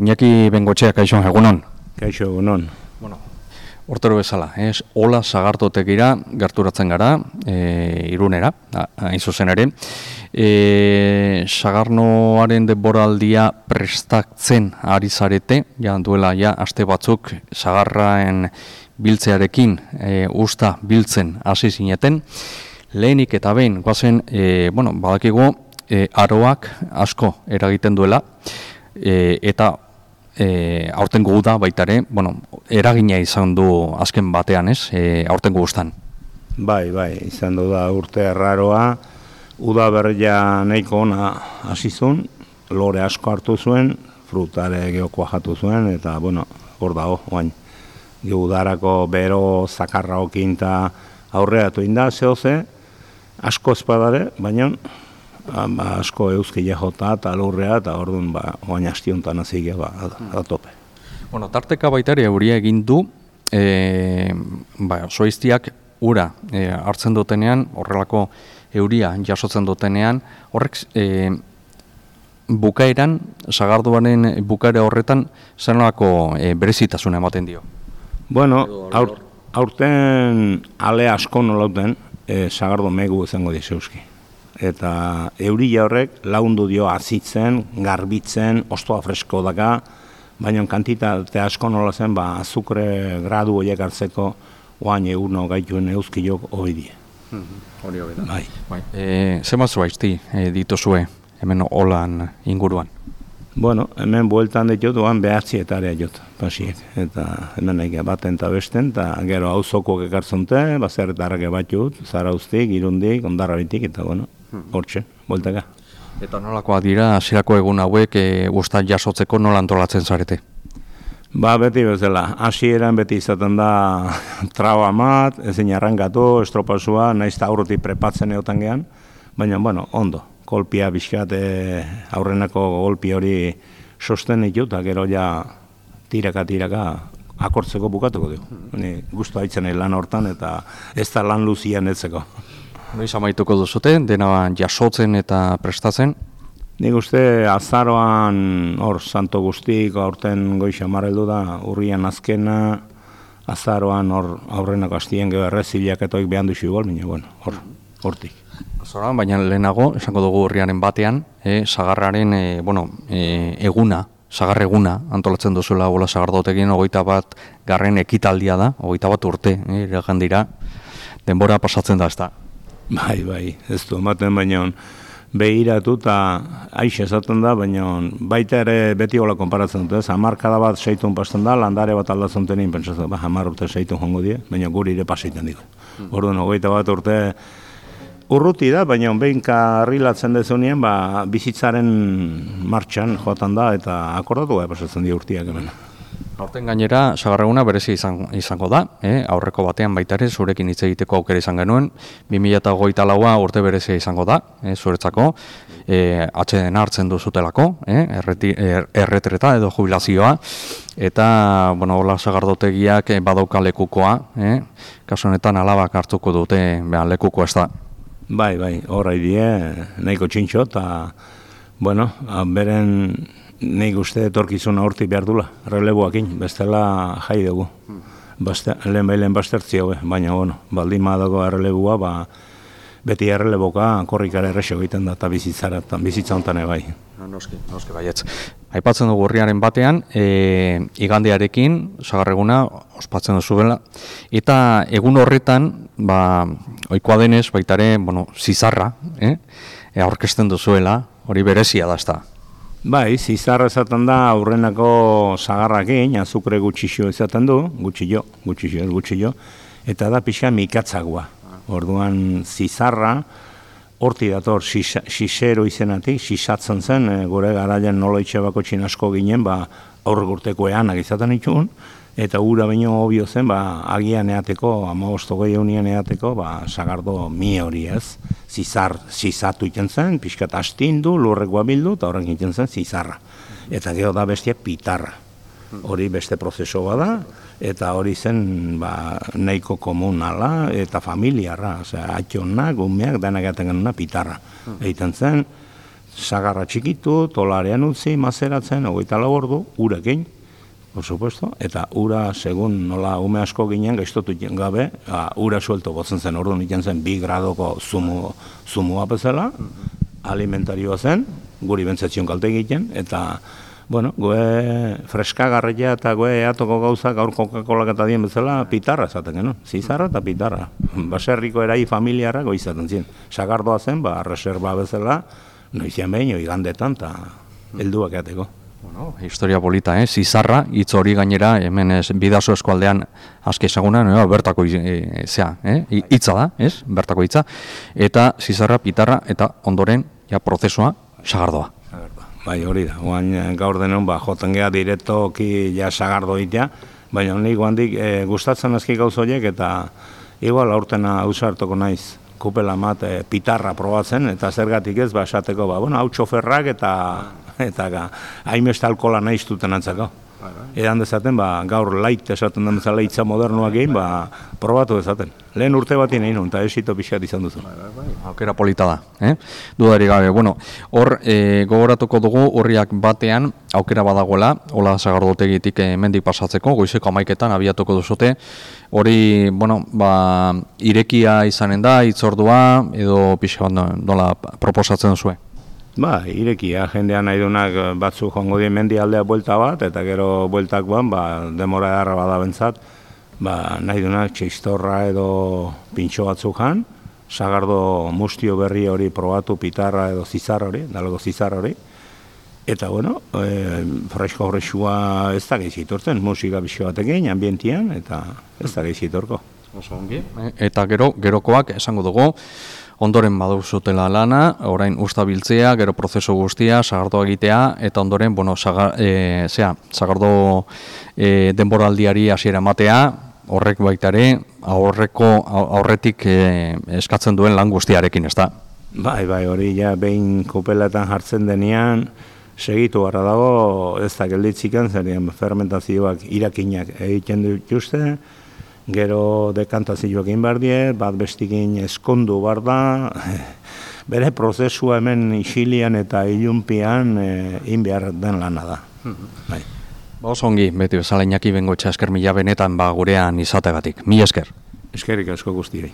Iñaki Bengotxea, kaixo, egunon. Kaixo, egunon. Bueno, Hortero bezala, ez, hola sagartotekira gerturatzen gara, e, irunera, hain zuzen ere. E, sagarnoaren deboraldia prestatzen ari zarete, ja, duela, ja, aste batzuk sagarraen biltzearekin e, usta biltzen hasi zineten. Lehenik eta behin, guazen, e, bueno, badakigu, e, aroak asko eragiten duela, e, eta e, aurten da baita ere, bueno, eragina izan du azken batean, ez, e, aurten guztan. Bai, bai, izan du da urte erraroa, uda berria nahiko ona hasizun, lore asko hartu zuen, frutare geokoa jatu zuen, eta, bueno, hor dago, oain, geudarako bero zakarra okinta aurreatu inda, zehoze, asko espadare, baina ba, asko euskile jota eta lurrea eta orduan ba, oain hastiontan azigea ba, atope. Bueno, tarteka baita ere euria egin du, e, ba, soiztiak ura e, hartzen dutenean, horrelako euria jasotzen dutenean, horrek e, bukaeran, sagarduaren bukaera horretan, zenolako e, berezitasuna ematen dio? Bueno, aur, aurten ale asko nolauten, e, sagardo megu izango dizeuski eta eurila horrek laundu dio azitzen, garbitzen, ostoa fresko daka, baina kantitate asko nola zen, ba, azukre gradu horiek hartzeko oain eguno gaituen euskilok hori die. Mhm, hori hori da. Bai. bai. E, izti e, dituzue hemen holan inguruan? Bueno, hemen bueltan ditut, oan behatzi eta jot, pasiek. Eta hemen nahi baten eta besten, eta gero hau ekartzonte, bazerretarrak batut, zara ustik, irundik, ondarra bitik, eta bueno, hortxe, bueltaka. Eta nolakoa dira, hasierako egun hauek e, guztat jasotzeko nola antolatzen zarete? Ba, beti bezala, hasieran beti izaten da traba mat, ezin arrankatu, estropasua, naiz eta aurruti prepatzen egotan gehan, baina, bueno, ondo, kolpia bizkat aurrenako golpi hori sosten ditu, eta gero ja tiraka, tiraka, akortzeko bukatuko du. Ni guztu haitzen lan hortan, eta ez da lan luzian etzeko. Noiz amaituko duzute, dena jasotzen eta prestatzen? Nik uste azaroan hor santo guztik aurten goixa marreldu da, urrian azkena, azaroan hor aurrenako astien geho erreziliak etoik behan duzu gol, bueno, hor, hortik. Azaroan, baina lehenago, esango dugu urriaren batean, e, sagarraren, e, bueno, e, eguna, sagarre eguna, antolatzen duzuela gola sagardotekin, ogoita bat garren ekitaldia da, ogoita bat urte, e, dira, denbora pasatzen da, ez da. Bai, bai, ez du, ematen baina behiratu eta aixe esaten da, baina baita ere beti hola konparatzen dut, ez? Hamarkada bat seitun pasten da, landare bat aldatzen denin, pentsatzen, ba, hamar urte seitun jongo die, baina guri ere paseiten ditu. Hmm. Orduan, hogeita bat urte urruti da, baina behin karrilatzen dezunien, ba, bizitzaren martxan joatan da, eta akordatu gara pasatzen di urtiak hemen. Horten gainera, sagarreguna berezi izan, izango da, eh? aurreko batean baita ere, zurekin hitz egiteko aukera izan genuen, 2008 laua urte berezi izango da, eh? zuretzako, eh, atxeden hartzen duzutelako, eh? Erreti, er, erretreta edo jubilazioa, eta, bueno, hola sagardotegiak eh, badauka lekukoa, eh? kasu honetan alabak hartuko dute behan lekuko ez da. Bai, bai, horra idie, nahiko txintxo, eta, bueno, beren nik uste etorkizuna horti behar dula, releboakin, bestela jai dugu. Baste, lehen behilen bastertzi hau, baina bueno, baldin dago errelebua, ba, beti erreleboka korrikara errexo egiten da, eta bizitzara, eta bizitza honetan bai. Noski, noski baietz. Aipatzen dugu urriaren batean, e, igandearekin, sagarreguna, ospatzen duzu bela, eta egun horretan, ba, oikoa denez, baitare, bueno, zizarra, eh? e, aurkesten duzuela, hori berezia da, ez da. Bai, zizarra esaten da aurrenako sagarrakin, azukre gutxixo izaten du, gutxillo, gutxixo, gutxillo, eta da pixa mikatzagoa. Orduan zizarra, horti dator xixero izenatik, xixatzen zen, e, gure garaian nola itxabako asko ginen, ba, aurregurteko eanak izaten itxun, eta ura baino obio zen, ba, agian eateko, ama gehi eunien eateko, ba, sagardo mi hori ez, zizar, zizatu iten zen, pixkat astindu, lurrekoa bildu, eta horrek iten zen zizarra. Eta gero da bestia pitarra. Hori beste prozeso bada, eta hori zen ba, nahiko komunala eta familiarra, osea, atxonak, umeak, denak gaten genuna pitarra. Egiten zen, sagarra txikitu, tolarean utzi, mazeratzen, hogeita lau ordu, urekin, por supuesto, eta ura, segun nola ume asko ginen, gaiztotu gabe, ba, ura suelto botzen zen, ordu nitzen zen, bi gradoko zumu, zumua bezala, alimentarioa zen, guri bentzetzion kalte egiten, eta, bueno, goe freskagarria eta goe eatoko gauza gaur Coca-Cola eta dien bezala pitarra esaten genuen, zizarra eta pitarra. Baserriko erai familiara goizaten ziren. Sagardoa zen, ba, reserva bezala, noizian behin, igandetan, eta helduak eateko. Bueno, historia polita, eh? Zizarra, hitz hori gainera, hemen ez, bidazo eskualdean aski esaguna, no? bertako e, zea, eh? hitza da, ez? Bertako hitza. Eta zizarra, pitarra, eta ondoren, ja, prozesua, sagardoa. Bai, hori da. Oain eh, gaur denon, ba, joten geha diretoki ja sagardo itea, baina nik guandik e, gustatzen azki gauz horiek, eta igual aurtena ausartoko naiz kupela mat e, pitarra probatzen, eta zergatik ez, ba, esateko, ba, bueno, hau txoferrak eta eta ga, haimeste alkola nahi iztuten antzako. Bai, bai. Edan dezaten, ba, gaur lait esaten den bezala hitza modernoak egin, ba, probatu dezaten. Lehen urte bat egin eta esito pixat izan duzu. Bai, Aukera polita da, eh? Dudari gabe, bueno, hor e, gogoratuko dugu horriak batean aukera badagoela, hola zagardotegitik e, mendik pasatzeko, goizeko amaiketan abiatuko duzute, hori, bueno, ba, irekia izanen da, itzordua, edo pixat nola proposatzen zuen. Ba, irekia, jendean nahi dunak eh, batzu joango dien mendi aldea buelta bat, eta gero bueltak buan, ba, demora edarra bada bentzat, ba, nahi dunak txistorra edo pintxo batzu jan, sagardo mustio berri hori probatu pitarra edo zizar hori, dalgo zizar hori, eta bueno, e, fresko horrexua ez da gehizitortzen, musika bisio batekin, ambientian, eta ez da gehizitorko. Eta gero, gerokoak esango dugu, ondoren baduzutela lana, orain ustabiltzea, gero prozesu guztia, sagardo egitea, eta ondoren, bueno, sagar, e, zera, sagardo e, denboraldiari hasiera ematea, horrek baitare, aurreko, aurretik e, eskatzen duen lan guztiarekin, ez da? Bai, bai, hori ja, behin kopeletan jartzen denean, segitu gara dago, ez da gelditzikan, zerien fermentazioak irakinak egiten dituzte, gero dekantazioak egin behar die, bat bestikin eskondu behar da, bere prozesua hemen isilian eta ilunpian egin behar den lana da. Bai. Ba, ongi, beti bezala inaki bengo esker mila benetan ba gurean izategatik. Mi esker. Eskerik asko guztiei.